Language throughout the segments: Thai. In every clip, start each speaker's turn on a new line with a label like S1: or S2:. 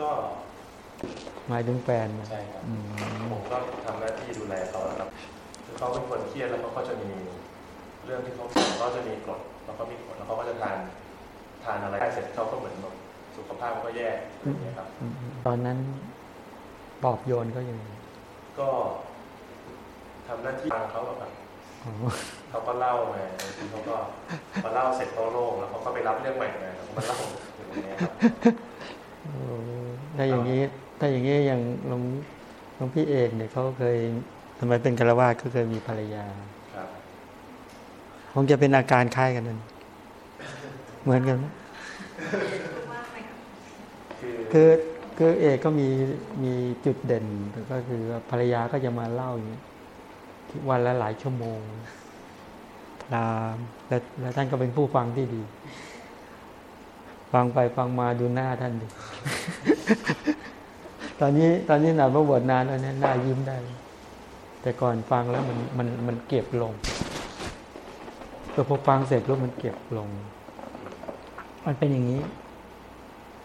S1: ก็
S2: หมายถึงแฟนนะ
S1: ใช่ครับ
S2: อืม
S1: ผมก็ทำหน้าที่ดูแลเขาครับคือเขาเป็นคนเครียดแล้วเขาก็จะมีเรื่องที่เขาเขาจะมีกรดแล้วก็มีกรดแล้วเขาก็จะทานทานอะไรได้เสร็จเขาก็เหมือนแบบสุขภาพเขาก็แย่อย่างเงี้ยครับ
S2: อืมตอนนั้นปลอบโยนก็ยังไง
S1: ก็ทำหน้าที่ฟังเขาอะครับ
S2: อ๋อ
S1: เขาก็เล่ามาบางทีเขาก็พอเล่าเสร็จเขาโล่งแล้วเขาก็ไปรับเรื่องใหม่มาแล้วเขามาเล่าอย่างเงี้ยครับ
S2: โอ้ ถ้าอย่างนี้ ถ้าอย่างนี้อย่างหลวงหลวงพี่เอกเนี่ยเขาเคยทำไมเป็นคารวาสก็เคยมีภรรยา
S1: ค
S2: งจะเป็นอาการคล้ายกันนั่นเหมือนกันไหม
S1: คือ
S2: คือคือเอกก็มีมีจุดเด่นก็คือภรรยาก็จะมาเล่าอย่างนี้วันละหลายชั่วโมงตามแล้วแล้วท่านก็เป็นผู้ฟังที่ดี ฟังไปฟังมาดูหน้าท่านดิตอนนี้ตอนนี้หนาพระบวชนานแล้วเนี่ยหน้ายิ้มได้ แต่ก่อนฟังแล้วมันมันมันเก็บลงเออพอฟังเสร็จแล้วมันเก็บลง มันเป็นอย่างนี้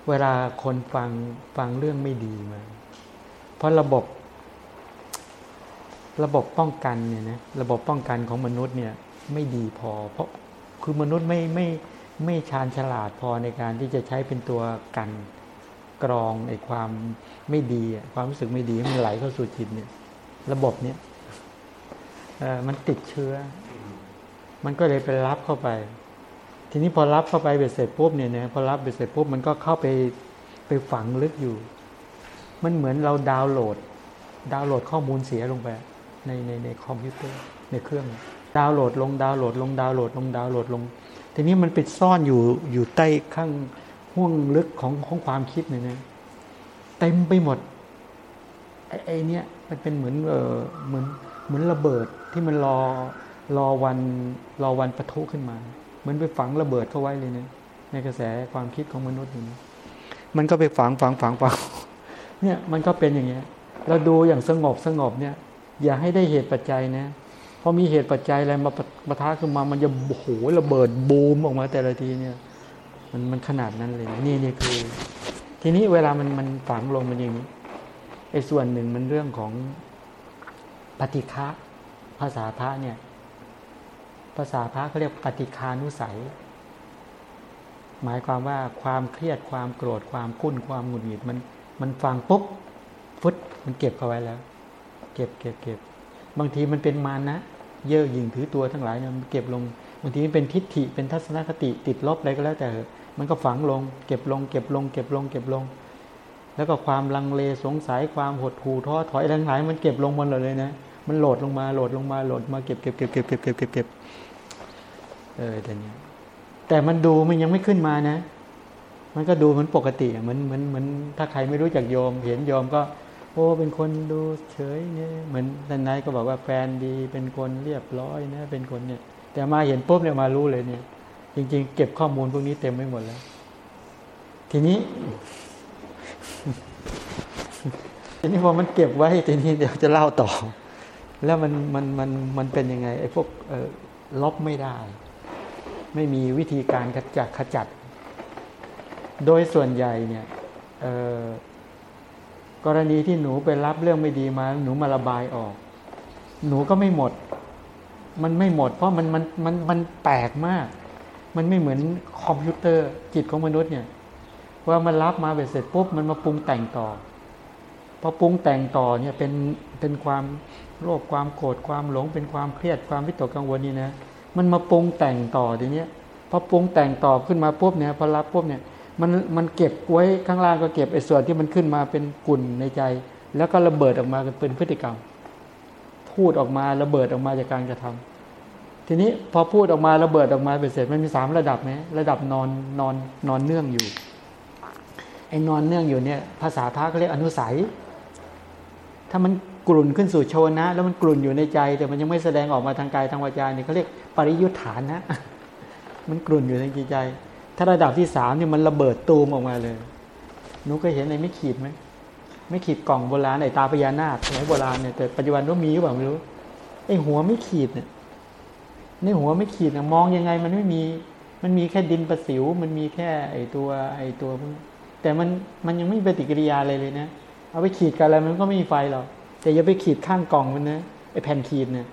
S2: เวลาคนฟังฟังเรื่องไม่ดีมา เพราะระบบ ระบบป้องกันเนี่ยนะระบบป้องกันของมนุษย์เนี่ย ไม่ดีพอ เพราะคือมนุษย์ไม่ไม่ไม่ชาญฉลาดพอในการที่จะใช้เป็นตัวกัน กรองไอ้ความไม่ดีความรู้สึกไม่ดีมันไหลเข้าสู่จิตเนี่ย ระบบเนี่ยมันติดเชื้อ มันก็เลยไปรับเข้าไป ทีนี้พอรับเข้าไปเบ็ดเสร็จปุ๊บเนี่ยนะพอรับเบ็ดเสร็จปุ๊บมันก็เข้าไปไปฝังลึกอยู่ มันเหมือนเราดาวน์โหลด ดาวน์โหลดข้อมูลเสียลงไป ในในในคอมพิวเตอร์ในเครื่อง ดาวน์โหลดลงดาวน์โหลดลงดาวน์โหลดลงดาวน์โหลดลง ทีนี้มันไปซ่อนอยู่อยู่ใต้ข้าง ห่วงลึกของของความคิดเนี่ยนะเต็มไปหมดไอ้ไอเนี่ยมันเป็นเหมือนเออเหมือนเหมือนระเบิดที่มันรอรอวันรอวันปะทุขึ้นมา เหมือนไปฝังระเบิดเข้าไว้เลยนะในกระแสความคิดของมนุษย์อย่างนี้มันก็ไปฝังฝังฝังฝังเนี่ยมันก็เป็นอย่างเงี้ย เราดูอย่างสงบสงบเนี่ย อย่าให้ได้เหตุปัจจัยนะพอมีเหตุปัจจัยอะไรมาปะปะทะขึ้นมา มันจะโอ้โหระเบิดบูมออกมาแต่ละทีเนี่ย มันมันขนาดนั้นเลยนี่นี่คือ ทีนี้เวลามันมันฝังลงมันอย่างนี้ไอ้ส่วนหนึ่งมันเรื่องของปฏิฆะภาษาพระเนี่ย ภาษาพระเขาเรียกปฏิคานุสัย หมายความว่าความเครียดความโกรธความกุ้นความหงุดหงิดมันมันฟังปุ๊บฟึดมันเก็บเข้าไว้แล้ว เก็บเก็บเก็บบางทีมันเป็นมานะ เย่อหยิ่งถือตัวทั้งหลายเนี่ยมันเก็บลงางทีเป็นทิฏฐิเป็นทัศนคติติดลบอะไรก็แล้วแต่ มันก็ฝังลง เก็บลง เก็บลง เก็บลง เก็บลง แล้วก็ความลังเลสงสัยความหดหู่ท้อถอยทั้งหลายมันเก็บลงหมดเลยนะมันโหลดลงมาโหลดลงมาโหลดมาเก็บเก็บเก็บเก็บเก็บเก็บเก็บเก็บเออแต่เนี้ยแต่มันดูมันยังไม่ขึ้นมานะ มันก็ดูเหมือนปกติเหมือนเหมือนเหมือนถ้าใครไม่รู้จักโยม เห็นโยมก็ โอ้เป็นคนดูเฉยเนี่ยเหมือนนันนายก็บอกว่าแฟนดีเป็นคนเรียบร้อยนะ เป็นคนเนี่ย แต่มาเห็นปุ๊บเนี่ยมารู้เลยเนี่ยจริง ๆ เก็บข้อมูลพวกนี้เต็มไปหมดแล้ว ทีนี้ ทีนี้พอมันเก็บไว้ทีนี้เดี๋ยวจะเล่าต่อ แล้วมันมันมันมันเป็นยังไงไอ้พวกเออลบไม่ได้ ไม่มีวิธีการขจัดขจัด โดยส่วนใหญ่เนี่ยกรณีที่หนูไปรับเรื่องไม่ดีมา หนูมาระบายออก หนูก็ไม่หมด มันไม่หมด เพราะมันมันมันมันแปลกมาก มันไม่เหมือนคอมพิวเตอร์จิตของมนุษย์เนี่ยว่ามันรับมาเสร็จปุ๊บมันมาปรุงแต่งต่อพอปรุงแต่งต่อเนี่ยเป็นเป็นความโลภความโกรธความหลง เป็นความเครียดความวิตกกังวลนี่นะมันมาปรุงแต่งต่อทีเนี้ยพอปรุงแต่งต่อขึ้นมาปุ๊บเนี่ยพอรับปุ๊บเนี่ยมันมันเก็บไว้ข้างล่างก็เก็บไอ้ส่วนที่มันขึ้นมาเป็นกุ่นในใจ แล้วก็ระเบิดออกมาเป็นพฤติกรรม พูดออกมาระเบิดออกมาจากการกระทำทีนี้พอพูดออกมาระเบิดออกมาเป็นเสร็จมันมีสามระดับไหมระดับนอนนอนนอนเนื่องอยู่ไอ้นอนเนื่องอยู่เนี่ยภาษาพระเขาเรียกอนุสัย ถ้ามันกลุ่นขึ้นสู่โชนะ แล้วมันกลุ่นอยู่ในใจ แต่มันยังไม่แสดงออกมาทางกายทางวาจาเนี่ยเขาเรียกปริยุทธานนะ มันกลุ่นอยู่ในจิตใจ ถ้าระดับที่สามเนี่ยมันระเบิดตูมออกมาเลยนูเคยเห็นในไม่ขีดไหม ไม่ขีดกล่องโบราณไอ้ตาพญานาคสมัยโบราณเนี่ยแต่ปัจจุบันก็มีหรือเปล่าไม่รู้ไอ้หัวไม่ขีดเนี่ยในหัวไม่ขีดเนี่ยมองยังไง มันไม่มี มันมีแค่ดินประสิว มันมีแค่ไอ้ตัวไอ้ตัวพวกแต่มันมันยังไม่ปฏิกิริยาเลยเลยนะ เอาไปขีดกันอะไรมันก็ไม่มีไฟหรอกแต่อย่าไปขีดข้างกล่องมันนะไอ้แผ่นขีดเนี่ย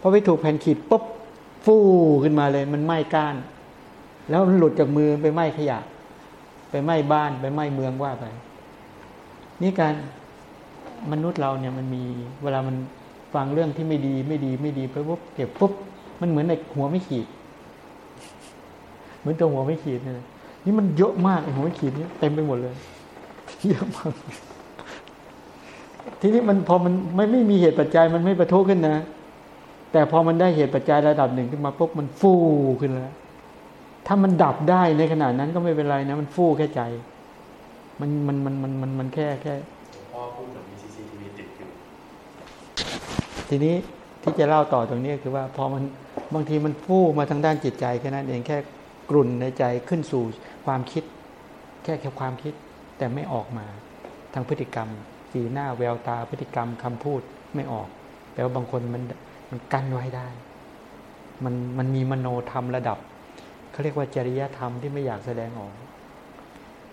S2: พอไปถูกแผ่นขีดปุ๊บฟูขึ้นมาเลยมันไหม้ก้าน แล้วมันหลุดจากมือไปไหม้ขยะ ไปไหม้บ้านไปไหม้เมืองว่าไป นี่การมนุษย์เราเนี่ยมันมีเวลามันฟังเรื่องที่ไม่ดีไม่ดีไม่ดีไปปุ๊บเก็บปุ๊บมันเหมือนในหัวไม่ขีด เหมือนตัวหัวไม่ขีดเนี่ยนี่มันเยอะมากหัวไม่ขีดนี่เต็มไปหมดเลยเยอะมากทีนี้มันพอมันไม่ไม่มีเหตุปัจจัยมันไม่ประทุขึ้นนะ แต่พอมันได้เหตุปัจจัยระดับหนึ่งขึ้นมาปุ๊บมันฟูขึ้นแล้ว ถ้ามันดับได้ในขณะนั้นก็ไม่เป็นไรนะ มันฟูแค่ใจ มันมันมันมันมันมันแค่แค่
S1: พ่อพูดเหมือนมีซีซีทีวีติดอยู่
S2: ทีนี้ที่จะเล่าต่อตรงนี้คือว่าพอมันบางทีมันฟู่มาทางด้านจิตใจแค่นั้นเองแค่กลุ่นในใจขึ้นสู่ความคิด แค่แค่ความคิด แต่ไม่ออกมาทางพฤติกรรม สีหน้าแววตาพฤติกรรมคำพูดไม่ออก แต่ว่าบางคนมันมันกั้นไว้ได้ มันมันมีมโนธรรมระดับเขาเรียกว่าจริยธรรมที่ไม่อยากแสดงออกเ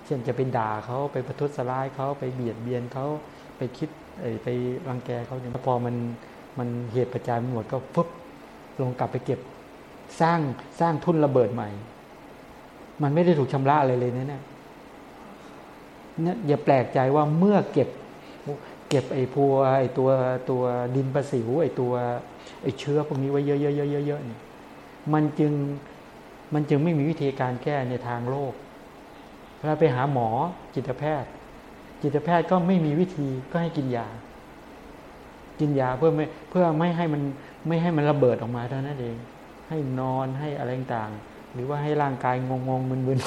S2: ช่นจะไปด่าเขาไปประทุษร้ายเขาไปเบียดเบียนเขาไปคิดไปรังแกเขาเนี่ยพอมันมันเหตุปัจจัยมันหมดก็ปุ๊บลงกลับไปเก็บสร้างสร้างทุนระเบิดใหม่ มันไม่ได้ถูกชำระอะไรเลยนะเนี่ยเนี่ยอย่าแปลกใจว่าเมื่อเก็บเก็บไอ้พัวไอ้ตัวตัวดินประสิวไอ้ตัวไอ้เชื้อพวกนี้ไว้เยอะๆๆๆๆเนี่ยมันจึงมันจึงไม่มีวิธีการแก้ในทางโลก เวลาไปหาหมอจิตแพทย์ จิตแพทย์ก็ไม่มีวิธีก็ให้กินยา กินยาเพื่อไม่เพื่อไม่ให้มันไม่ให้มันระเบิดออกมาเท่านั้นเอง ให้นอนให้อะไรต่างหรือว่าให้ร่างกายงงงมึน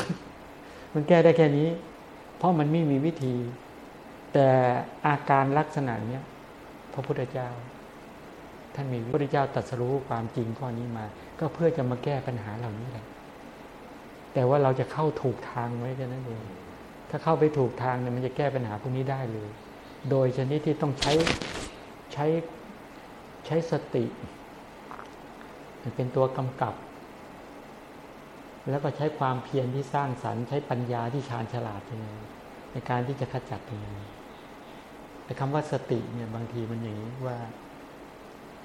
S2: ๆมันแก้ได้แค่นี้ เพราะมันไม่มีวิธี แต่อาการลักษณะเนี้ยพระพุทธเจ้า ท่านมีพระพุทธเจ้าตรัสรู้ความจริงข้อนี้มา ก็เพื่อจะมาแก้ปัญหาเหล่านี้แหละ แต่ว่าเราจะเข้าถูกทางไหมแค่นั้นเองถ้าเข้าไปถูกทางเนี่ยมันจะแก้ปัญหาพวกนี้ได้เลย โดยชนิดที่ต้องใช้ใช้ใช้สติเป็นตัวกำกับ แล้วก็ใช้ความเพียรที่สร้างสรรค์ใช้ปัญญาที่ชาญฉลาดยังไงในการที่จะขจัดยังไงแต่คำว่าสติเนี่ยบางทีมันอย่างนี้ว่า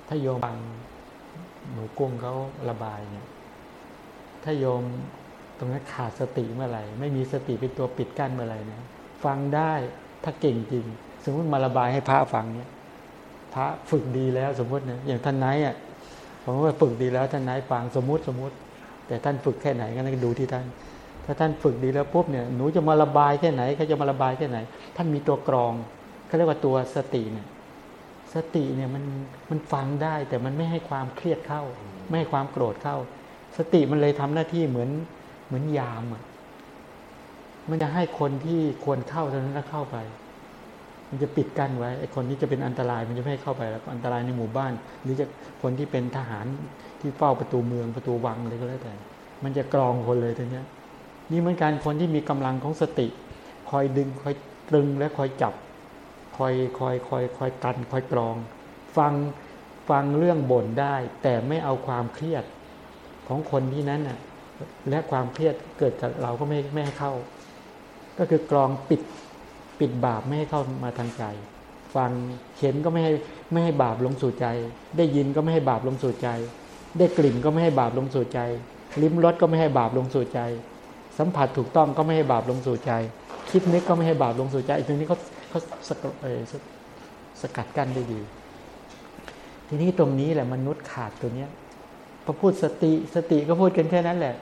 S2: ถ้าโยมฟังหนูกุ้งเขาระบายเนี่ย ถ้าโยม ตรงนั้นขาดสติเมื่อไหร่ไม่มีสติเป็นตัวปิดกั้นเมื่อไหร่นะฟังได้ถ้าเก่งจริง สมมติมาระบายให้พระฟังเนี่ยพระฝึกดีแล้วสมมตินะอย่างท่านนยอะผมว่าฝึกดีแล้วท่านนฟังสมมติสมมติ แต่ท่านฝึกแค่ไหนก็ต้องดูที่ท่าน ถ้าท่านฝึกดีแล้วปุ๊บเนี่ยหนูจะมาระบายแค่ไหนเขาจะมาระบายแค่ไหน ท่านมีตัวกรองเขาเรียกว่าตัวสติเนี่ยสติเนี่ยมันมันฟังได้แต่มันไม่ให้ความเครียดเข้า ไม่ให้ความโกรธเข้า สติมันเลยทำหน้าที่เหมือน เหมือนยามอะมันจะให้คนที่ควรเข้าเท่านั้นแล้วเข้าไป มันจะปิดกั้นไว้ไอ้คนที่จะเป็นอันตรายมันจะไม่ให้เข้าไปแล้วอันตรายในหมู่บ้าน หรือจะคนที่เป็นทหารที่เฝ้าประตูเมืองประตูวังอะไรก็แล้วแต่ มันจะกรองคนเลยทีเนี้ย นี่เหมือนกันคนที่มีกำลังของสติ คอยดึงคอยตรึงและคอยจับ คอยคอยคอยคอยกัน คอยกรอง ฟังฟังเรื่องบ่นได้ แต่ไม่เอาความเครียดของคนที่นั้นน่ะ และความเครียดเกิดกับเราก็ไม่ไม่ให้เข้า ก็คือกรองปิดปิดบาปไม่ให้เข้ามาทางใจ ฟังเห็นก็ไม่ให้ไม่ให้บาปลงสู่ใจ ได้ยินก็ไม่ให้บาปลงสู่ใจ ได้กลิ่นก็ไม่ให้บาปลงสู่ใจ ลิ้มรสก็ไม่ให้บาปลงสู่ใจ สัมผัสถูกต้องก็ไม่ให้บาปลงสู่ใจ คิดนึกก็ไม่ให้บาปลงสู่ใจตรงนี้เขาเขาสกัดสกัดกั้นได้ดี ทีนี้ตรงนี้แหละมนุษย์ขาดตัวเนี้ย พอพูดสติสติก็พูดกันแค่นั้นแหละ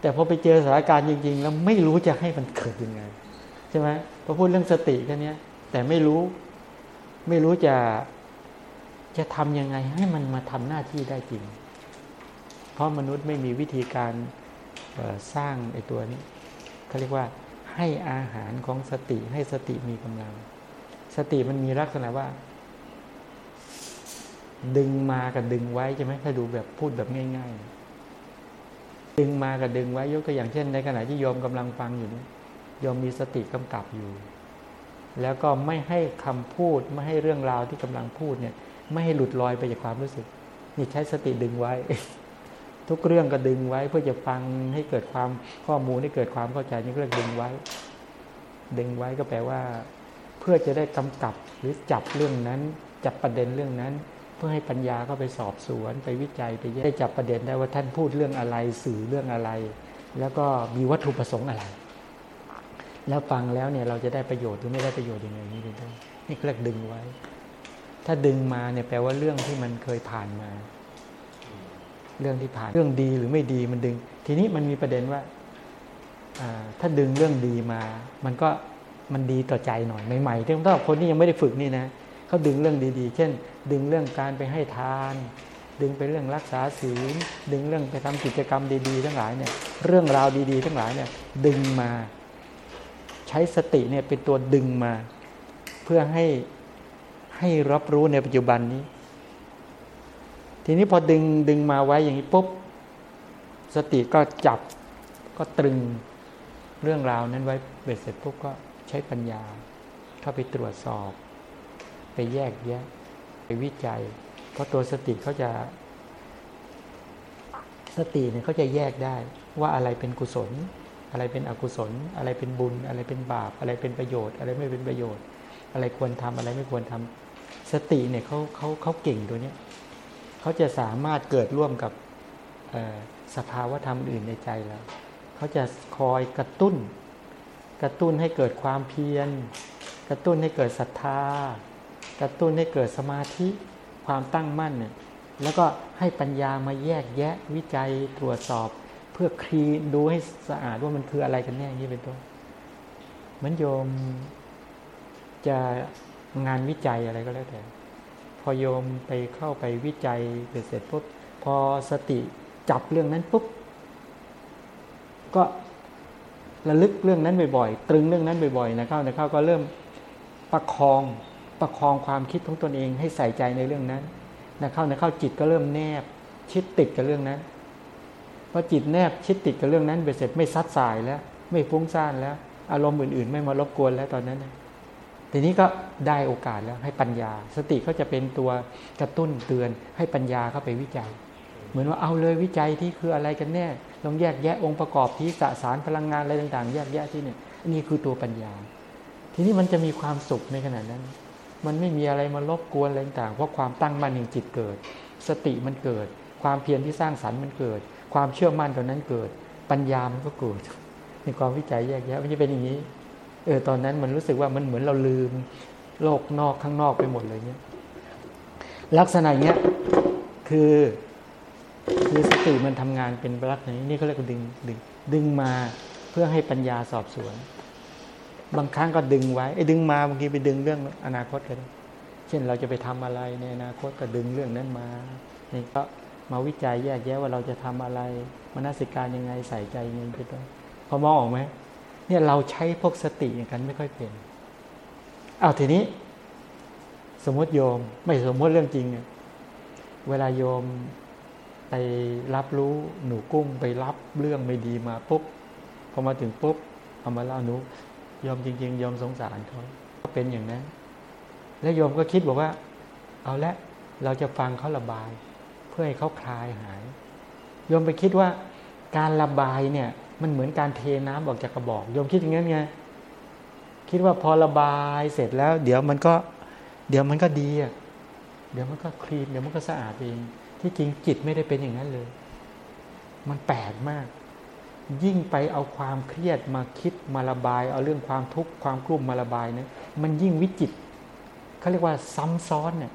S2: แต่พอไปเจอสถานการณ์จริง ๆ แล้วไม่รู้จะให้มันเกิดยังไงใช่ไหมพอพูดเรื่องสติแค่นี้แต่ไม่รู้ ไม่รู้จะจะทำยังไงให้มันมาทำหน้าที่ได้จริง เพราะมนุษย์ไม่มีวิธีการสร้างไอ้ตัวนี้เขาเรียกว่าให้อาหารของสติให้สติมีกำลัง สติมันมีลักษณะว่า ดึงมากับดึงไว้ใช่ไหมถ้าดูแบบพูดแบบง่าย ๆ ดึงมากับดึงไว้ยกตัวอย่างเช่น ในขณะที่โยมกำลังฟังอยู่นี้โยมมีสติกำกับอยู่ แล้วก็ไม่ให้คำพูดไม่ให้เรื่องราวที่กำลังพูดเนี่ย ไม่ให้หลุดลอยไปจากความรู้สึก นี่ใช้สติดึงไว้ ทุกเรื่องก็ดึงไว้เพื่อจะฟังให้เกิดความข้อมูลให้เกิดความเข้าใจนี่เรื่องดึงไว้ ดึงไว้ก็แปลว่า เพื่อจะได้กำกับหรือจับเรื่องนั้น จับประเด็นเรื่องนั้น เพื่อให้ปัญญาเขาไปสอบสวนไปวิจัยไปแยกได้จับประเด็นได้ว่าท่านพูดเรื่องอะไรสื่อเรื่องอะไร แล้วก็มีวัตถุประสงค์อะไร แล้วฟังแล้วเนี่ยเราจะได้ประโยชน์หรือไม่ได้ประโยชน์ยังไงนี่เป็นต้นนี่เรียกดึงไว้ ถ้าดึงมาเนี่ยแปลว่าเรื่องที่มันเคยผ่านมา เรื่องที่ผ่านเรื่องดีหรือไม่ดีมันดึง ทีนี้มันมีประเด็นว่าถ้าดึงเรื่องดีมา มันก็มันดีต่อใจหน่อยใหม่ๆที่ถ้าคนที่ยังไม่ได้ฝึกนี่นะ เขาดึงเรื่องดี ๆ เช่น ดึงเรื่องการไปให้ทาน ดึงไปเรื่องรักษาศีล ดึงเรื่องไปทำกิจกรรมดี ๆ ทั้งหลายเนี่ย เรื่องราวดี ๆ ทั้งหลายเนี่ย ดึงมา ใช้สติเนี่ยเป็นตัวดึงมา เพื่อให้ให้รับรู้ในปัจจุบันนี้ ทีนี้พอดึงดึงมาไว้อย่างนี้ปุ๊บสติก็จับก็ตรึงเรื่องราวนั้นไว้เบ็ดเสร็จปุ๊บก็ใช้ปัญญาเข้าไปตรวจสอบ ไปแยกแยะ ไปวิจัย เพราะตัวสติเขาจะ สติเนี่ยเขาจะแยกได้ ว่าอะไรเป็นกุศล อะไรเป็นอกุศล อะไรเป็นบุญ อะไรเป็นบาป อะไรเป็นประโยชน์ อะไรไม่เป็นประโยชน์ อะไรควรทำอะไรไม่ควรทำสติเนี่ยเขาเขาเขาเก่งตัวเนี้ยเขาจะสามารถเกิดร่วมกับสภาวธรรมอื่นในใจเราเขาจะคอยกระตุ้น กระตุ้นให้เกิดความเพียร กระตุ้นให้เกิดศรัทธา กระตุ้นให้เกิดสมาธิความตั้งมั่นเนี่ยแล้วก็ให้ปัญญามาแยกแยะวิจัยตรวจสอบ เพื่อคลีดูให้สะอาดว่ามันคืออะไรกันแน่นี่เป็นต้นเหมือนโยมจะงานวิจัยอะไรก็แล้วแต่ พอโยมไปเข้าไปวิจัยเสร็จปุ๊บพอสติจับเรื่องนั้นปุ๊บก็ระลึกเรื่องนั้นบ่อยๆ ตรึงเรื่องนั้นบ่อยๆ นะเข้านะเข้าก็เริ่มประคอง ประคองความคิดของตนเองให้ใส่ใจในเรื่องนั้นนะเข้านะเข้าจิตก็เริ่มแนบ ชิดติดกับเรื่องนั้นพอจิตแนบชิดติดกับเรื่องนั้นไปเสร็จไม่ซัดสายแล้ว ไม่ฟุ้งซ่านแล้ว อารมณ์อื่น ๆ ไม่มารบกวนแล้วตอนนั้นทีนี้ก็ได้โอกาสแล้วให้ปัญญา สติก็จะเป็นตัวกระตุ้นเตือนให้ปัญญาเข้าไปวิจัย เหมือนว่าเอาเลยวิจัยที่คืออะไรกันแน่ต้องแยกแยะองค์ประกอบที่สสารพลังงานอะไรต่าง ๆ แยกแยะที่เนี่ยนี่คือตัวปัญญา ทีนี้มันจะมีความสุขในขณะนั้น มันไม่มีอะไรมารบกวนอะไรต่างเพราะความตั้งมั่นแห่งจิตเกิด สติมันเกิด ความเพียรที่สร้างสรรค์มันเกิด ความเชื่อมั่นตอนนั้นเกิด ปัญญามันก็เกิดในความวิจัยแยกแยะมันจะเป็นอย่างนี้เออตอนนั้นมันรู้สึกว่ามันเหมือนเราลืม โลกนอกข้างนอกไปหมดเลยเนี้ยลักษณะเนี้ยคือคือสติมันทำงานเป็นลักษณะนี้นี่เขาเรียกว่าดึงดึงดึงมาเพื่อให้ปัญญาสอบสวน บางครั้งก็ดึงไว้ไอ้ดึงมาบางทีไปดึงเรื่องอนาคตกันเช่นเราจะไปทำอะไรในอนาคตก็ดึงเรื่องนั้นมานี่ก็มาวิจัยแยกแยะว่าเราจะทำอะไรมนสิการยังไงใส่ใจยังไงเป็นต้นพอมองออกไหมเนี่ยเราใช้พวกสติกันไม่ค่อยเป็นเอาทีนี้ สมมติโยม ไม่สมมติเรื่องจริงเนี่ยเวลาโยมไปรับรู้หนูกุ้งไปรับเรื่องไม่ดีมาปุ๊บพอมาถึงปุ๊บเอามาเล่าหนู ยอมจริงๆยอมสงสารเขาก็เป็นอย่างนั้น แล้วโยมก็คิดบอกว่า เอาละเราจะฟังเขาระบาย เพื่อให้เขาคลายหายโยมไปคิดว่าการระบายเนี่ย มันเหมือนการเทน้ำออกจากกระบอกโยมคิดอย่างนั้นไงคิดว่าพอระบายเสร็จแล้ว เดี๋ยวมันก็ เดี๋ยวมันก็ดีอะเดี๋ยวมันก็คลีนเดี๋ยวมันก็สะอาดเอง ที่จริงจิตไม่ได้เป็นอย่างนั้นเลย มันแปลกมาก ยิ่งไปเอาความเครียดมาคิดมาระบาย เอาเรื่องความทุกข์ความกลุ้มมาระบายเนี่ยมันยิ่งวิจิตเขาเรียกว่าซ้ำซ้อนเนี่ย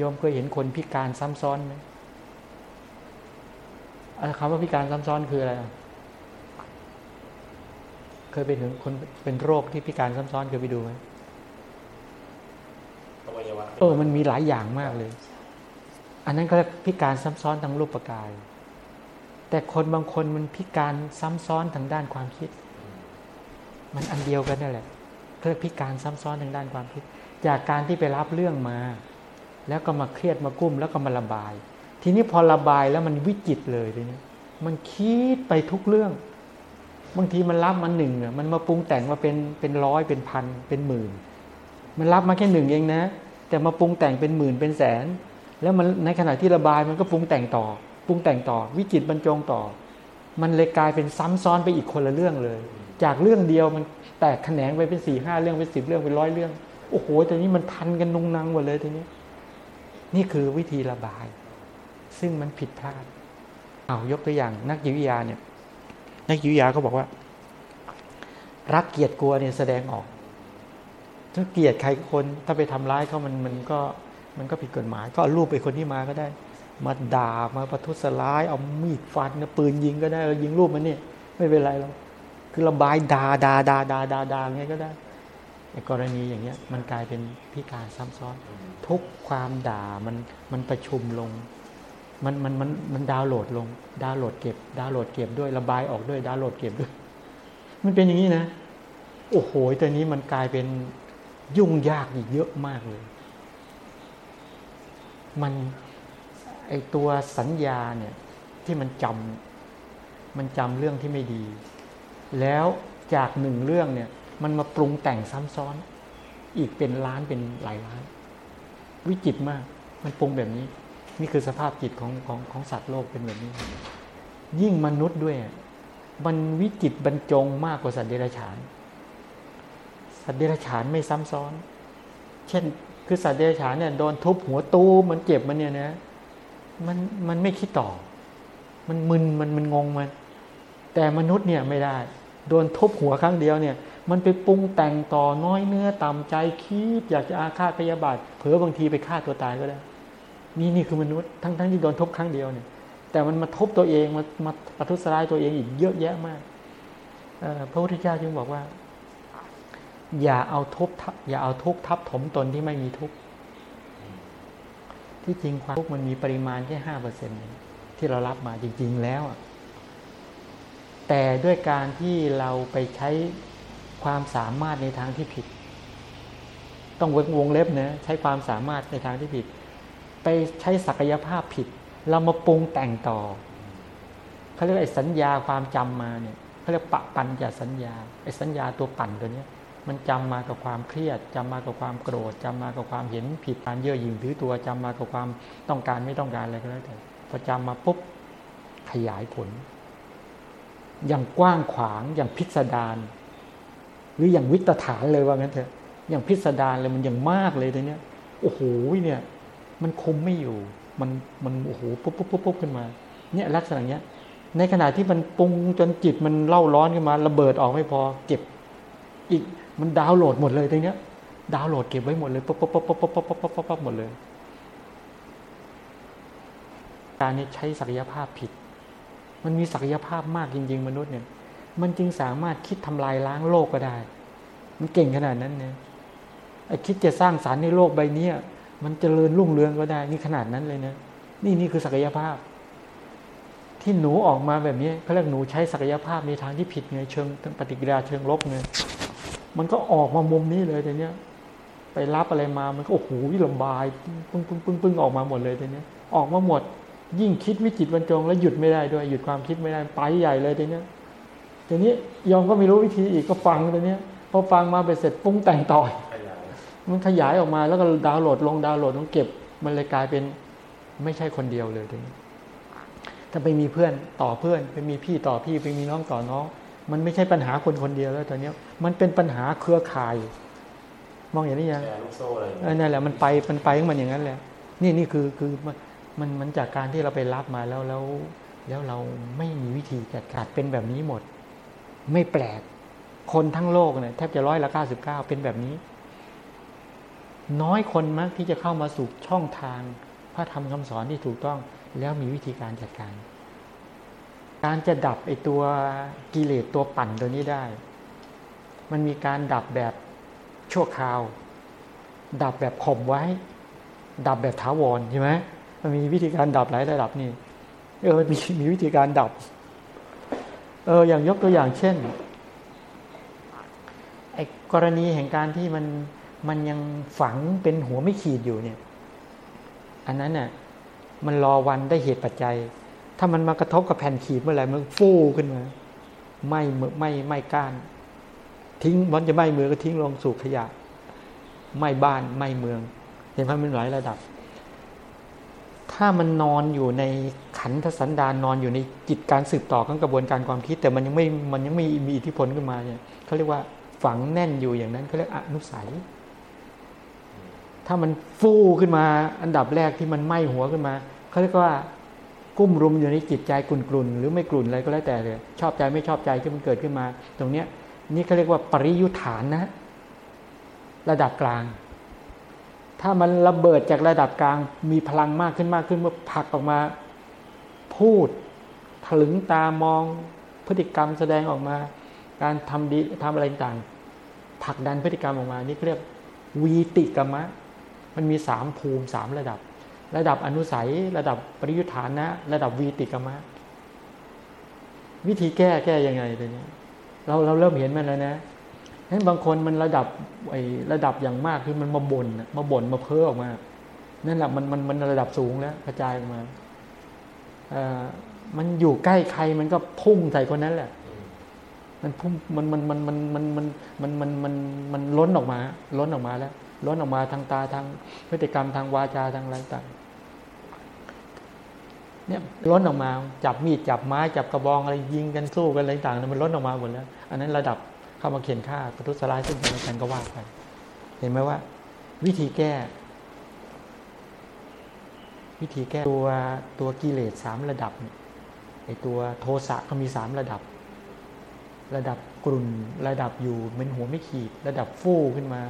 S2: ยอมเคยเห็นคนพิการซ้ำซ้อนไหมคำว่าพิการซ้ำซ้อนคืออะไรเคยไปถึงคนเป็นโรคที่พิการซ้ำซ้อนเคยไปดูไหมเออมันมีหลายอย่างมากเลย อันนั้นก็พิการซ้ำซ้อนทางรูปกาย แต่คนบางคนมันพิการซ้ำซ้อนทางด้านความคิด มันอันเดียวกันนั่นแหละเรียกพิการซ้ำซ้อนทางด้านความคิด จากการที่ไปรับเรื่องมา แล้วก็มาเครียดมากุ้มแล้วก็มาระบาย ทีนี้พอระบายแล้วมันวิจิตเลยทีนี้มันคิดไปทุกเรื่อง บางทีมันรับมาหนึ่งเนี่ยมันมาปรุงแต่งมาเป็นเป็นร้อยเป็นพันเป็นหมื่น มันรับมาแค่หนึ่งเองนะ แต่มาปรุงแต่งเป็นหมื่นเป็นแสน แล้วมันในขณะที่ระบายมันก็ปรุงแต่งต่อ รุงแต่งต่อ วิจิตบรรจงต่อ มันเลยกลายเป็นซ้ำซ้อนไปอีกคนละเรื่องเลย จากเรื่องเดียวมันแตกแขนงไปเป็นสี่ห้าเรื่องเป็นสิบเรื่องเป็นร้อยเรื่องโอ้โหตอนนี้มันพันกันนุงนังหมดเลยทีนี้ นี่คือวิธีระบาย ซึ่งมันผิดพลาดเอายกตัวอย่าง นักจิตวิทยาเนี่ย นักจิตวิทยาก็บอกว่า รักเกลียดกลัวเนี่ยแสดงออกถ้าเกลียดใครคนถ้าไปทำร้ายเขามันมันก็มันก็ผิดกฎหมาย ก็เอารูปไปคนที่มาก็ได้ มาด่ามาประทุษร้าย เอามีดฟันนะปืนยิงก็ได้เรายิงรูปมันเนี่ยไม่เป็นไรหรอกคือระบายด่าด่าด่าด่าด่าด่าไงก็ได้ในกรณีอย่างเงี้ย มันกลายเป็นพิการซ้ำซ้อน ทุกความด่ามันมันประชุมลง มันมันมันมันดาวน์โหลดลง ดาวน์โหลดเก็บ ดาวน์โหลดเก็บด้วยระบายออกด้วย ดาวน์โหลดเก็บด้วย มันเป็นอย่างนี้นะโอ้โหตอนนี้มันกลายเป็นยุ่งยากอีกเยอะมากเลย มัน ไอตัวสัญญาเนี่ยที่มันจำมันจำเรื่องที่ไม่ดี แล้วจากหนึ่งเรื่องเนี่ย มันมาปรุงแต่งซ้ำซ้อน อีกเป็นล้านเป็นหลายล้าน วิจิตมาก มันปรุงแบบนี้ นี่คือสภาพจิตของของของสัตว์โลกเป็นแบบนี้ ยิ่งมนุษย์ด้วย มันวิจิตบรรจงมากกว่าสัตว์เดรัจฉาน สัตว์เดรัจฉานไม่ซ้ำซ้อน เช่น คือสัตว์เดรัจฉานเนี่ยโดนทุบหัวตูมันเจ็บมันเนี่ยนะ มันมันไม่คิดต่อ มันมึนมันมันงงมัน แต่มนุษย์เนี่ยไม่ได้ โดนทุบหัวครั้งเดียวเนี่ย มันไปปรุงแต่งต่อน้อยเนื้อต่ำใจคิดอยากจะอาฆาตพยาบาทเผลอบางทีไปฆ่าตัวตายก็ได้ นี่นี่คือมนุษย์ทั้งทั้งที่โดนทุบครั้งเดียวเนี่ย แต่มันมาทุบตัวเองมามาประทุษร้ายตัวเองอีกเยอะแยะมากพระพุทธเจ้าจึงบอกว่า อย่าเอาทุบอย่าเอาทุกทับถมตนที่ไม่มีทุก ที่จริงความทุกมันมีปริมาณแค่ห้าเปอร์เซ็นที่เรารับมาจริง ๆ แล้ว แต่ด้วยการที่เราไปใช้ความสามารถในทางที่ผิด ต้องวงวงเล็บนะใช้ความสามารถในทางที่ผิด ไปใช้ศักยภาพผิด เรามาปรุงแต่งต่อเขาเรียกไอ้สัญญาความจำมาเนี่ยเขาเรียกปะปันจาสัญญาไอ้สัญญาตัวปั่นตัวเนี้ย มันจำมากับความเครียดจำมากับความโกรธจำมากับความเห็นผิดการเย่อหยิ่งถือตัวจำมากับความต้องการไม่ต้องการอะไรก็แล้วแต่พอจำมาปุ๊บขยายผล อย่างกว้างขวางอย่างพิสดารหรืออย่างวิตฐานเลยว่างั้นเถอะ อย่างพิสดารเลยมันอย่างมากเลยตัวเนี้ยโอ้โหเนี่ย มันคุมไม่อยู่ มันมันโอ้โหปุ๊บปุ๊บปุ๊บปุ๊บขึ้นมา เนี่ยลักษณะเนี้ย ในขณะที่มันปรุงจนจิตมันเล่าร้อนขึ้นมา ระเบิดออกไม่พอเก็บอีก มันดาวน์โหลดหมดเลยตรงเนี้ย ดาวน์โหลดเก็บไว้หมดเลยปุ๊บปุ๊บปุ๊บป๊บป๊บป๊บป๊บป๊บหมดเลย การนี้ใช้ศักยภาพผิด มันมีศักยภาพมากจริง ๆ มนุษย์เนี่ย มันจึงสามารถคิดทำลายล้างโลกก็ได้ มันเก่งขนาดนั้นเนี่ยไอ้คิดจะสร้างสารรค์ในโลกใบนี้มันเจริญรุ่งเรืองก็ได้ นี่ขนาดนั้นเลยนะนี่นี่คือศักยภาพ ที่หนูออกมาแบบนี้เขาเรียกหนูใช้ศักยภาพในทางที่ผิดไงเชิงปฏิกิริยาเชิงลบไง มันก็ออกมามุมนี้เลยแต่เนี้ย ไปรับอะไรมามันก็โอ้โหลำบายปึ้งปึ้งปึ้งปึ้งออกมาหมดเลยแต่เนี้ย ออกมาหมด ยิ่งคิดวิจิตบรรจงแล้วหยุดไม่ได้ด้วยหยุดความคิดไม่ได้ไปใหญ่เลยแต่เนี้ยแต่นี้ยอมก็ไม่รู้วิธีอีกก็ฟังแต่เนี้ยพอฟังมาไปเสร็จปรุงแต่งต่อมันขยายออกมาแล้วก็ดาวน์โหลดลงดาวน์โหลดลงเก็บ มันเลยกลายเป็นไม่ใช่คนเดียวเลยทีนี้ถ้าไปมีเพื่อนต่อเพื่อน ไปมีพี่ต่อพี่ไปมีน้องต่อน้อง มันไม่ใช่ปัญหาคนคนเดียวแล้วตอนนี้มันเป็นปัญหาเครือข่าย มองอย่างนี้ยังนั่นแหละมันไปมันไปของมันอย่างนั้นแหละ นี่นี่คือคือมันมันจากการที่เราไปรับมาแล้วแล้ว แล้วเราไม่มีวิธีจัดการเป็นแบบนี้หมด ไม่แปลก คนทั้งโลกเนี่ยแทบจะร้อยละเก้าสิบเก้าเป็นแบบนี้ น้อยคนมากที่จะเข้ามาสู่ช่องทางพระธรรมคำสอนที่ถูกต้อง แล้วมีวิธีการจัดการ การจะดับไอตัวกิเลสตัวปั่นตัวนี้ได้ มันมีการดับแบบชั่วคราว ดับแบบข่มไว้ ดับแบบถาวรใช่ไหมมันมีวิธีการดับหลายระดับนี่เออมีมีวิธีการดับ เอออย่างยกตัวอย่างเช่นไอ้กรณีแห่งการที่มันมันยังฝังเป็นหัวไม่ขีดอยู่เนี่ย อันนั้นน่ะมันรอวันได้เหตุปัจจัย ถ้ามันมากระทบกับแผ่นขีดเมื่อไหร่มันฟูขึ้นมาไม่ไม่ไม่ก้าน ทิ้งมันจะไม่มือก็ทิ้งลงสู่ขยะ ไม่บ้านไม่เมือง เห็นไหมมันหลายระดับ ถ้ามันนอนอยู่ในขันธสันดานนอนอยู่ในจิตการสืบต่อของกระบวนการความคิด แต่มันยังไม่มันยังไม่มีอิทธิพลขึ้นมาเนี่ยเขาเรียกว่าฝังแน่นอยู่อย่างนั้นเขาเรียกอนุสัย ถ้ามันฟูขึ้นมา อันดับแรกที่มันไหม้หัวขึ้นมาเขาเรียกว่า กุ้มรุมอยู่ในจิตใจกลุ่นๆหรือไม่กลุ่นอะไรก็แล้วแต่เลยชอบใจไม่ชอบใจที่มันเกิดขึ้นมา ตรงเนี้ยนี่เขาเรียกว่าปริยุทธานนะ ระดับกลาง ถ้ามันระเบิดจากระดับกลาง มีพลังมากขึ้นมากขึ้นเมื่อผลักออกมา พูดถลึงตามองพฤติกรรมแสดงออกมา การทำดีทำอะไรต่างผลักดันพฤติกรรมออกมา นี่เรียกวีติกรรมะ มันมีสามภูมิสามระดับ ระดับอนุสัย ระดับปริยุทธานะ ระดับวีติกมะ วิธีแก้แก้ยังไงตัวนี้เราเราเริ่มเห็นมันแล้วนะนั้นบางคนมันระดับไอ้ระดับอย่างมากคือมันมาบน่นมาบ่นมาเพ้อออกมา นั่นแหละมันมันมันระดับสูงแล้วกระจายออกมาเอ่อมันอยู่ใกล้ใครมันก็พุ่งใส่คนนั้นแหละ มันพุ่งมันมันมันมันมันมันมันมันมันมันล้นออกมา ล้นออกมาแล้ว ล้นออกมาทางตาทางพฤติกรรมทางวาจาทางอะไรต่าง เนี่ยล้นออกมาจับมีดจับไม้จับกระบองอะไรยิงกันสู้กันอะไรต่างๆมันล้นออกมาหมดแล้ว อันนั้นระดับเข้ามาเขียนฆ่าประทุษร้ายซึ่งกันและกันก็ว่าไปเห็นไหมว่า วิธีแก้ วิธีแก้ตัวตัวกิเลสสามระดับไอตัวโทสะก็มีสามระดับ ระดับกลุ่นระดับอยู่เป็นหัวไม่ขีด ระดับฟู่ขึ้นมา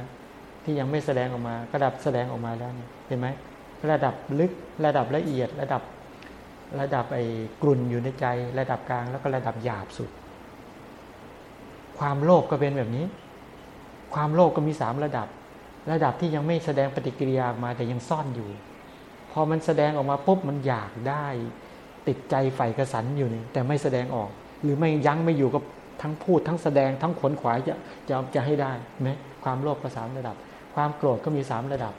S2: ที่ยังไม่แสดงออกมา ระดับแสดงออกมาแล้วเห็นไหมระดับลึกระดับละเอียดระดับ ระดับไอ้กลุ่นอยู่ในใจ ระดับกลางแล้วก็ระดับหยาบสุด ความโลภกก็เป็นแบบนี้ ความโลภกก็มีสามระดับ ระดับที่ยังไม่แสดงปฏิกิริยาออกมาแต่ยังซ่อนอยู่ พอมันแสดงออกมาปุ๊บมันอยากได้ ติดใจใฝ่กระสันอยู่นี่แต่ไม่แสดงออก หรือไม่ยั้งไม่อยู่กับทั้งพูดทั้งแสดงทั้งขนขวายจะจะจะให้ได้ไหมความโลภก็สามระดับ ความโกรธก็มีสามระดับ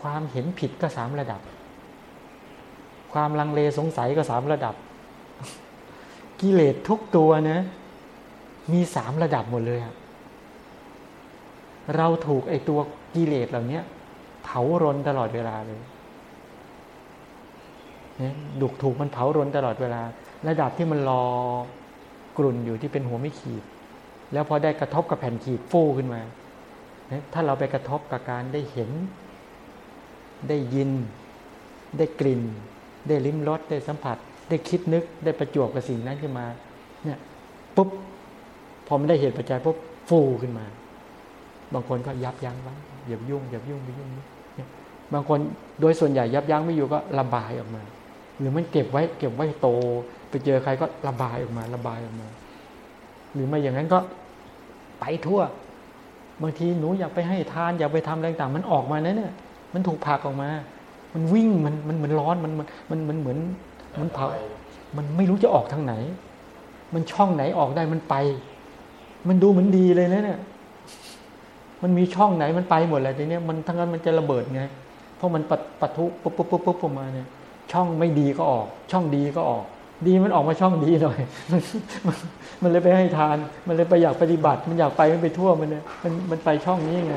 S2: ความเห็นผิดก็สามระดับ ความลังเลสงสัยก็สามระดับ กิเลสทุกตัวนะมีสามระดับหมดเลยเราถูกไอตัวกิเลสเหล่านี้เผารนตลอดเวลาเลยเนี่ยดุกถูกมันเผารนตลอดเวลา ระดับที่มันรอกลุ่นอยู่ที่เป็นหัวไม่ขีด แล้วพอได้กระทบกับแผ่นขีดฟูขึ้นมาถ้าเราไปกระทบกับการได้เห็น ได้ยิน ได้กลิ่น ได้ลิ้มรสได้สัมผัส ได้คิดนึกได้ประจวบกับสิ่งนั้นขึ้นมาเนี่ยปุ๊บพอไมันได้เหตุปัจจัยปุ๊บฟูขึ้นมา บางคนก็ยับยั้งไว้อย่ายุ่งอย่ายุ่งอย่ายุ่งเนี่ยบางคนโดยส่วนใหญ่ยับยั้งไม่อยู่ก็ระบายออกมา หรือมันเก็บไว้ เก็บไว้โต ไปเจอใครก็ระบายออกมา ระบายออกมา หรือไม่อย่างนั้นก็ไปทั่ว บางทีหนูอยากไปให้ทานอยากไปทำอะไรต่างมันออกมาเนี่ยมันถูกผลักออกมา มันวิ่งมันมันเหมือนร้อนมันมันมันมันเหมือนมันเผามันไม่รู้จะออกทางไหน มันช่องไหนออกได้มันไป มันดูเหมือนดีเลยนะเนี่ย มันมีช่องไหนมันไปหมดเลยทีเนี้ยมันทั้งนั้นมันจะระเบิดไง เพราะมันปะปะทุปุ๊บปุ๊บปุ๊บปุ๊บออกมาเนี่ย ช่องไม่ดีก็ออก ช่องดีก็ออก ดีมันออกมาช่องดีหน่อย มันเลยไปให้ทาน มันเลยไปอยากปฏิบัติ มันอยากไปมันไปทั่วมันเนี่ยมันมันไปช่องนี้ไง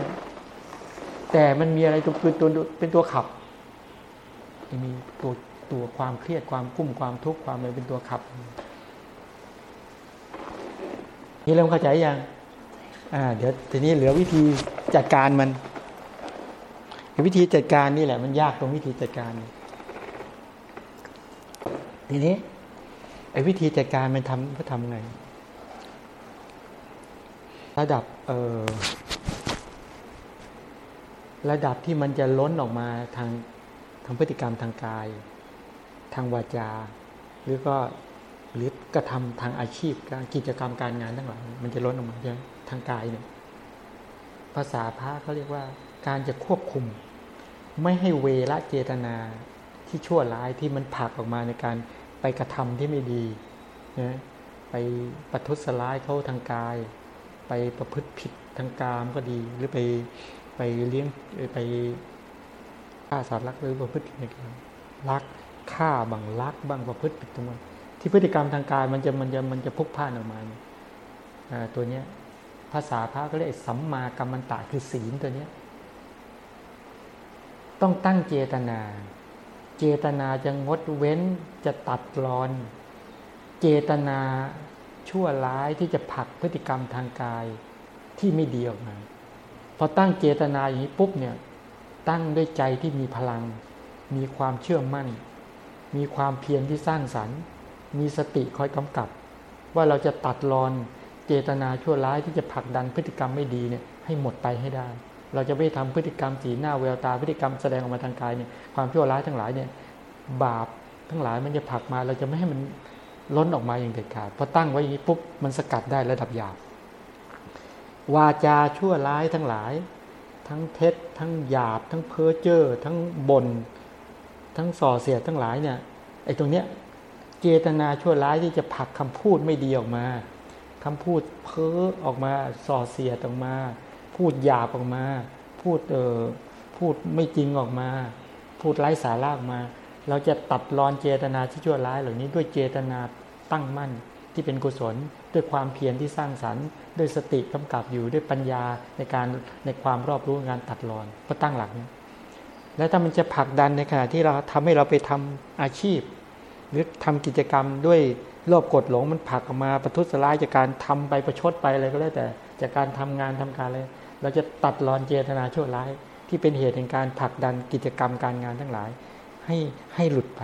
S2: แต่มันมีอะไรตัวคือตัวเป็นตัวขับ มีตัวตัวความเครียดความกุ้มความทุกข์ความอะไรเป็นตัวขับ นี่เริ่มเข้าใจยังอ่า เดี๋ยวทีนี้เหลือวิธีจัดการมัน วิธีจัดการนี่แหละ มันยากตรงวิธีจัดการ ทีนี้ไอ้วิธีจัดการมันทำก็ทำไง ระดับเออระดับที่มันจะล้นออกมาทาง ทางพฤติกรรมทางกาย ทางวาจา หรือก็หรือกระทำทางอาชีพการกิจกรรมการงานทั้งหลายมันจะล้นออกมาใช่ไหมทางกายเนี่ยภาษาพระเขาเรียกว่า การจะควบคุม ไม่ให้เวละเจตนาที่ชั่วร้ายที่มันผลักออกมาในการไปกระทำที่ไม่ดีนะไปประทุษร้ายเขาทางกาย ไปประพฤติผิดทางกามก็ดี หรือไปไปเลี้ยงไป ฆ่าสัตว์รักหรือประพฤติในการรักฆ่าบังลักบางประพฤติผิดตรงนั้นที่พฤติกรรมทางกายมันจะมันจะมันจะพุกพ่านออกมาตัวเนี้ยภาษาพระก็เรียกสัมมากรรมันตะคือศีลตัวเนี้ยต้องตั้งเจตนา เจตนาจะงดเว้นจะตัดรอน เจตนาชั่วร้ายที่จะผลักพฤติกรรมทางกายที่ไม่ดีออกมาพอตั้งเจตนาอย่างนี้ปุ๊บเนี่ย ตั้งด้วยใจที่มีพลัง มีความเชื่อมั่น มีความเพียรที่สร้างสรรค์ มีสติคอยกำกับ ว่าเราจะตัดรอนเจตนาชั่วร้ายที่จะผลักดันพฤติกรรมไม่ดีเนี่ยให้หมดไปให้ได้ เราจะไม่ทำพฤติกรรมสีหน้าแววตาพฤติกรรมแสดงออกมาทางกายเนี่ยความชั่วร้ายทั้งหลายเนี่ยบาปทั้งหลายมันจะผลักมา เราจะไม่ให้มันล้นออกมาอย่างเด็ดขาดพอตั้งไว้อย่างนี้ปุ๊บมันสกัดได้ระดับหยาบวาจาชั่วร้ายทั้งหลาย ทั้งเท็จ ทั้งหยาบ ทั้งเพ้อเจ้อทั้งบนทั้งส่อเสียดทั้งหลายเนี่ยไอ้ตรงเนี้ยเจตนาชั่วร้ายที่จะผลักคำพูดไม่ดีออกมาคำพูดเพ้อออกมาส่อเสียดออกมา พูดหยาบออกมา พูดเออพูดไม่จริงออกมา พูดไร้สาระออกมา เราจะตัดรอนเจตนาที่ชั่วร้ายเหล่านี้ด้วยเจตนาตั้งมั่น ที่เป็นกุศล ด้วยความเพียรที่สร้างสรรค์ ด้วยสติกำกับอยู่ด้วยปัญญาในการในความรอบรู้งานตัดรอนก็ตั้งหลักนี้แล้วถ้ามันจะผลักดันในขณะที่เราทำให้เราไปทำอาชีพ หรือทำกิจกรรมด้วยโลภกดหลงมันผลักออกมาประทุษร้ายจากการทำไปประชดไปอะไรก็แล้วแต่จากการทำงานทำการอะไรเราจะตัดรอนเจตนาชั่วร้าย ที่เป็นเหตุแห่งการผลักดันกิจกรรมการงานทั้งหลาย ให้ให้หลุดไป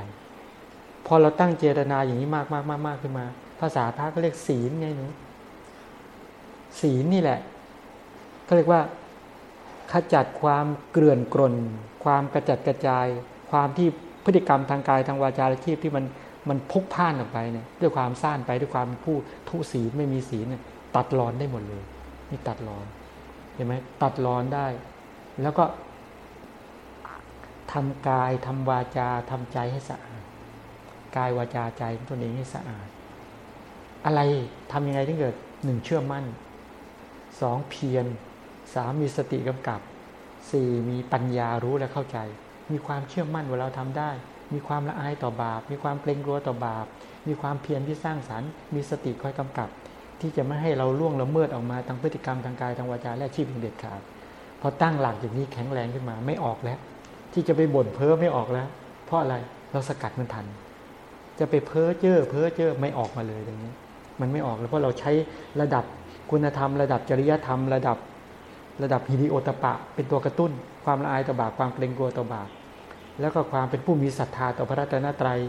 S2: พอเราตั้งเจตนาอย่างนี้มากมากมากมากขึ้นมา ภาษาพระก็เรียกศีลไงหนูศีลนี่แหละก็เรียกว่าขจัดความเกลื่อนกลนความกระจัดกระจาย ความที่พฤติกรรมทางกายทางวาจาและชีพที่มันมันพุกพ่านออกไปเนี่ยด้วยความซ่านไปด้วยความผู้ทุศีลไม่มีศีลเนี่ยตัดรอนได้หมดเลยนี่ตัดรอนเห็นไหมตัดรอนได้ แล้วก็ทำกายทำวาจาทำใจให้สะอาดกายวาจาใจตัวเองให้สะอาด อะไรทำยังไงถึงเกิดหนึ่งเชื่อมั่นสองเพียรสามมีสติกำกับสี่มีปัญญารู้และเข้าใจ มีความเชื่อมั่นว่าเราทำได้ มีความละอายต่อบาป มีความเกรงกลัวต่อบาป มีความเพียรที่สร้างสรรค์ มีสติคอยกำกับ ที่จะไม่ให้เราล่วงละเมิดออกมาทางพฤติกรรมทางกายทางวาจาและชีพอย่างเด็ดขาดพอตั้งหลักอย่างนี้แข็งแรงขึ้นมาไม่ออกแล้ว ที่จะไปบ่นเพ้อไม่ออกแล้ว เพราะอะไรเราสกัดมันทัน จะไปเพ้อเจ้อเพ้อเจ้อไม่ออกมาเลยอย่างนี้ มันไม่ออกแล้วเพราะเราใช้ระดับคุณธรรม ระดับจริยธรรม ระดับระดับฮิริโอตปะ เป็นตัวกระตุ้น ความละอายต่อบาปความเกรงกลัวต่อบาปแล้วก็ความเป็นผู้มีศรัทธาต่อพระรัตนตรัย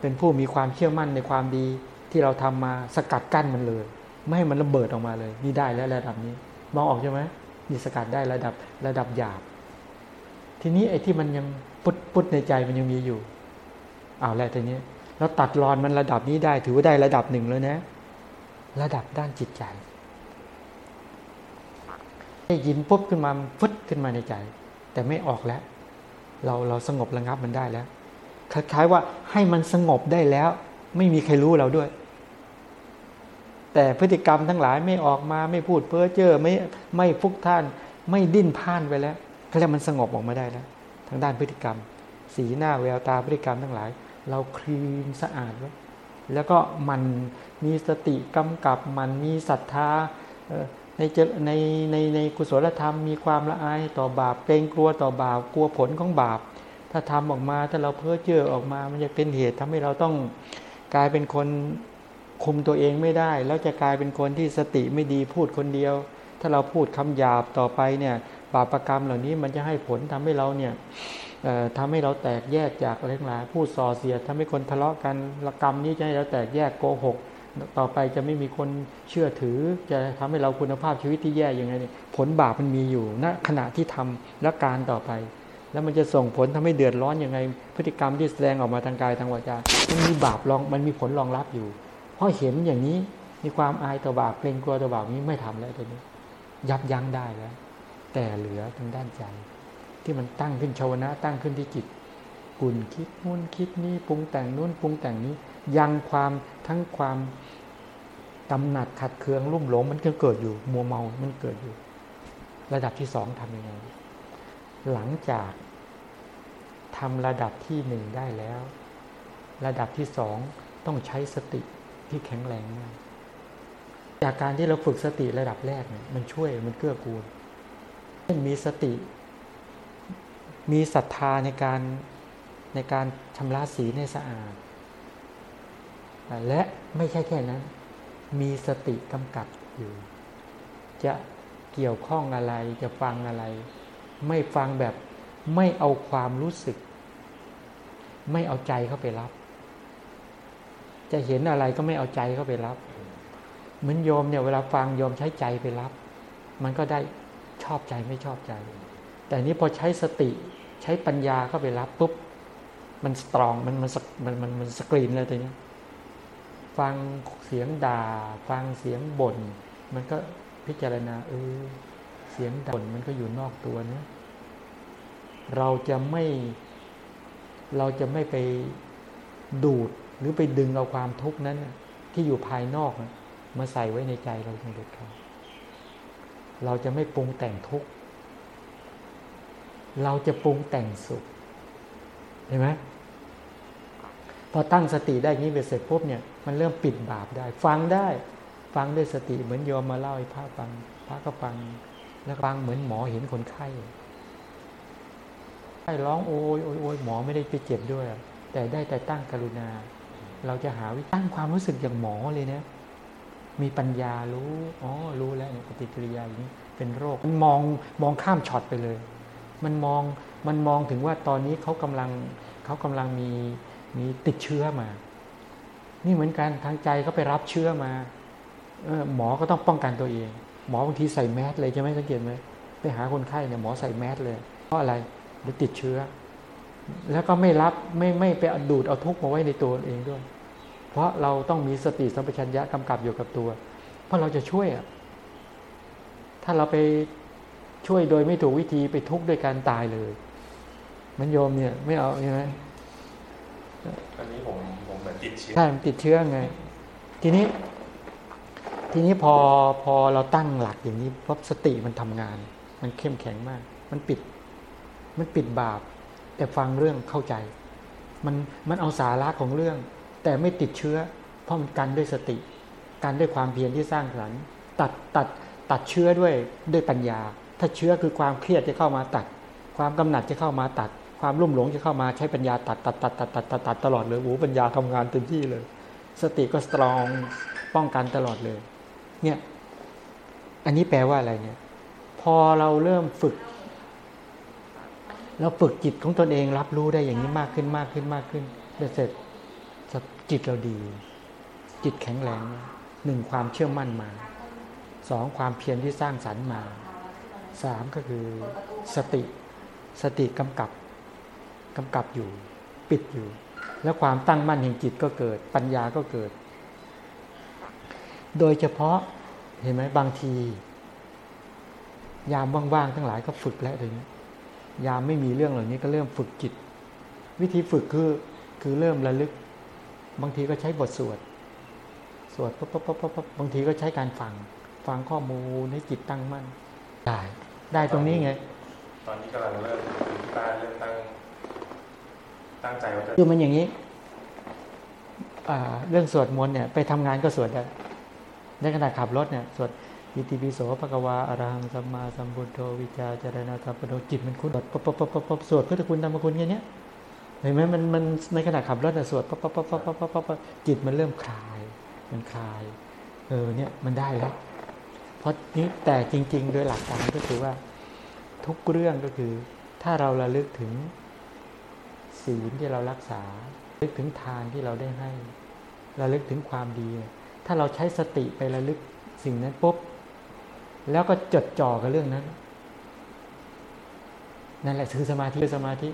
S2: เป็นผู้มีความเชื่อมั่นในความดีที่เราทำมาสกัดกั้นมันเลย ไม่ให้มันระเบิดออกมาเลย นี่ได้แล้วระดับนี้ มองออกใช่ไหมนี่สกัดได้ระดับระดับหยาบ ทีนี้ไอ้ที่มันยังปุดปุดในใจมันยังมีอยู่เอาแล้วทีนี้เราตัดรอนมันระดับนี้ได้ ถือว่าได้ระดับหนึ่งแล้วนะ ระดับด้านจิตใจได้ยินปุ๊บขึ้นมาฟึดขึ้นมาในใจ แต่ไม่ออกแล้ว เราเราสงบระงับมันได้แล้วคล้ายๆว่าให้มันสงบได้แล้ว ไม่มีใครรู้เราด้วย แต่พฤติกรรมทั้งหลายไม่ออกมาไม่พูดเพ้อเจ้อไม่ไม่ฟุกท่าน ไม่ดิ้นพ่านไปแล้วก็แล้วมันสงบออกมาได้แล้ว ทางด้านพฤติกรรม สีหน้าแววตาพฤติกรรมทั้งหลาย เราคลีนสะอาดไว้ แล้วก็มันมีสติกำกับมันมีศรัทธาในในในในกุศลธรรมมีความละอายต่อบาปเกรงกลัวต่อบาปกลัวผลของบาป ถ้าทำออกมาถ้าเราเพ้อเจ้อออกมา มันจะเป็นเหตุทำให้เราต้องกลายเป็นคนคุมตัวเองไม่ได้ แล้วจะกลายเป็นคนที่สติไม่ดีพูดคนเดียว ถ้าเราพูดคำหยาบต่อไปเนี่ยบาปรกรรมเหล่านี้มันจะให้ผลทำให้เราเนี่ย ทำให้เราแตกแยกจากอะไรหลายพูดส่อเสียดทำให้คนทะเลาะกันละกรรมนี้จะให้เราแตกแยกโกหก ต่อไปจะไม่มีคนเชื่อถือ จะทำให้เราคุณภาพชีวิตที่แย่อยังไงเนี่ผลบาปมันมีอยู่ณขณะที่ทำและการต่อไป แล้วมันจะส่งผลทำให้เดือดร้อนอยังไง พฤติกรรมที่แสดงออกมาทางกายทางวาจามันมีบาปรองมันมีผลรองรับอยู่ เพราะเห็นอย่างนี้มีความอายต่อบาปเกรงกลัวต่อบาปนี้ไม่ทำแล้วตัวนี้ ยับยั้งได้แล้ว แต่เหลือทางด้านใจ ที่มันตั้งขึ้นชาวนะตั้งขึ้นที่จิตกุนคิดนู่นคิดนี้ปรุงแต่งนู่นปรุงแต่งนี้ ยังความทั้งความกำหนัดขัดเคืองรุ่มหลงมันก็เกิดอยู่มัวเมามันเกิดอยู่ ระดับที่สองทำยังไงหลังจากทำระดับที่หนึ่งได้แล้ว ระดับที่สองต้องใช้สติที่แข็งแรงมากจากการที่เราฝึกสติระดับแรกเนี่ยมันช่วยมันเกื้อกูลเช่นมีสติ มีศรัทธาในการในการชำระสีให้สะอาด และไม่ใช่แค่นั้น มีสติกำกับอยู่ จะเกี่ยวข้องอะไรจะฟังอะไร ไม่ฟังแบบไม่เอาความรู้สึก ไม่เอาใจเข้าไปรับ จะเห็นอะไรก็ไม่เอาใจเข้าไปรับ เหมือนโยมเนี่ยเวลาฟังโยมใช้ใจไปรับ มันก็ได้ชอบใจไม่ชอบใจ แต่นี้พอใช้สติ ช้ปัญญาเข้าไปรับปุ๊บ มันสตรองมันมันมันมันมันสกรีนเลยตัวนี้ฟังเสียงด่า ฟังเสียงบ่น มันก็พิจารณาเออเสียงบ่นมันก็อยู่นอกตัวนะเราจะไม่ เราจะไม่ไปดูดหรือไปดึงเอาความทุกข์นั้นที่อยู่ภายนอกมาใส่ไว้ในใจเราทั้งเด็ดขาดเราจะไม่ปรุงแต่งทุกข์ เราจะปรุงแต่งสุขเห็นไหมพอตั้งสติได้งี้ไปเสร็จปุ๊บเนี่ยมันเริ่มปิดบาปได้ ฟังได้ ฟังด้วยสติเหมือนโยมมาเล่าให้พระฟังพระก็ฟัง แล้วฟังเหมือนหมอเห็นคนไข้ไข้ร้องโอยโอยโอยหมอไม่ได้ไปเจ็บด้วย แต่ได้แต่ตั้งกรุณา เราจะหาวิตั้งความรู้สึกอย่างหมอเลยนะมีปัญญารู้ อ๋อ รู้แล้วปฏิกิริยาอย่างนี้ เป็นโรคมันมองมองข้ามช็อตไปเลย มันมองมันมองถึงว่าตอนนี้เขากำลังเขากำลังมีมีติดเชื้อมา นี่เหมือนกันทางใจเขาไปรับเชื้อมาออหมอก็ต้องป้องกันตัวเอง หมอบางทีใส่แมสเลยใช่ไหมสังเกตไหมไปหาคนไข้เนี่ยหมอใส่แมสเลย เพราะอะไรเดี๋ยวติดเชื้อ แล้วก็ไม่รับไม่ไม่ไปดูดเอาทุกมาไว้ในตัวเองด้วย เพราะเราต้องมีสติสัมปชัญญะกำกับอยู่กับตัว เพราะเราจะช่วยอะถ้าเราไป ช่วยโดยไม่ถูกวิธีไปทุกข์ด้วยการตายเลย มันโยมเนี่ย ไม่เอาใช่ไหม
S1: อันนี้ผมผมเหมือนติดเชื้อ
S2: ใช่มันติดเชื้อไง ทีนี้ ทีนี้พอพอเราตั้งหลักอย่างนี้พบสติมันทำงาน มันเข้มแข็งมาก มันปิด มันปิดบาป แต่ฟังเรื่องเข้าใจ มันมันเอาสาระของเรื่อง แต่ไม่ติดเชื้อ เพราะมันกันด้วยสติ กันด้วยความเพียรที่สร้างสรรค์ตัดตัดตัดเชื้อด้วยด้วยปัญญา ถ้าเชื้อคือความเครียดจะเข้ามาตัด ความกำหนัดจะเข้ามาตัด ความรุ่มหลงจะเข้ามาใช้ปัญญาตัดตัดตัดตัดตัดตัดตัดตลอดเลยโอ้ปัญญาทำงานเต็มที่เลย สติก็สตรองป้องกันตลอดเลย เนี่ย อันนี้แปลว่าอะไรเนี่ย พอเราเริ่มฝึกเราฝึกจิตของตนเองรับรู้ได้อย่างนี้มากขึ้นมากขึ้นมากขึ้นเสร็จจิตเราดี จิตแข็งแรงหนึ่งความเชื่อมั่นมาสองความเพียรที่สร้างสรรค์มา สามก็คือสติสติกำกับกำกับอยู่ ปิดอยู่ แล้วความตั้งมั่นแห่งจิตก็เกิด ปัญญาก็เกิด โดยเฉพาะเห็นไหมบางที ยามว่างๆทั้งหลายก็ฝึกแล้วเลยนี้ยามไม่มีเรื่องเหล่านี้ก็เริ่มฝึกจิต วิธีฝึกคือคือเริ่มระลึก บางทีก็ใช้บทสวด สวดปั๊บปั๊บปั๊บปั๊บบางทีก็ใช้การฟัง ฟังข้อมูลให้จิตตั้งมั่นได้ ได้ตรงนี้ไง
S1: ตอนนี้กำลังเริ่มที่บ้านเริ่มตั้งตั้งใจว่าจะ
S2: คือมันอย่างนี้เรื่องสวดมนต์เนี่ย ไปทำงานก็สวดได้ในขณะขับรถเนี่ยสวดอิติปิโสภะกวาอารหังสัมมาสัมพุทโธวิจาจารณาสัพพโนจิตมันคุณปั๊บปั๊บปั๊บปั๊บสวดพุทธคุณธรรมคุณอย่างเนี้ยเห็นไหมมันมันในขณะขับรถเนี่ยสวดปั๊บปั๊บปั๊บปั๊บปั๊บปั๊บจิตมันเริ่มคลาย มันคลาย เออเนี่ยมันได้แล้ว ราะนี้แต่จริง ๆ โดยหลักการก็คือว่า ทุกเรื่องก็คือ ถ้าเราระลึกถึงศีลที่เรารักษาระลึกถึงทานที่เราได้ให้ระลึกถึงความดี ถ้าเราใช้สติไประลึกสิ่งนั้นปุ๊บแล้วก็จดจ่อกับเรื่องนั้น นั่นแหละคือสมาธิสมาธิ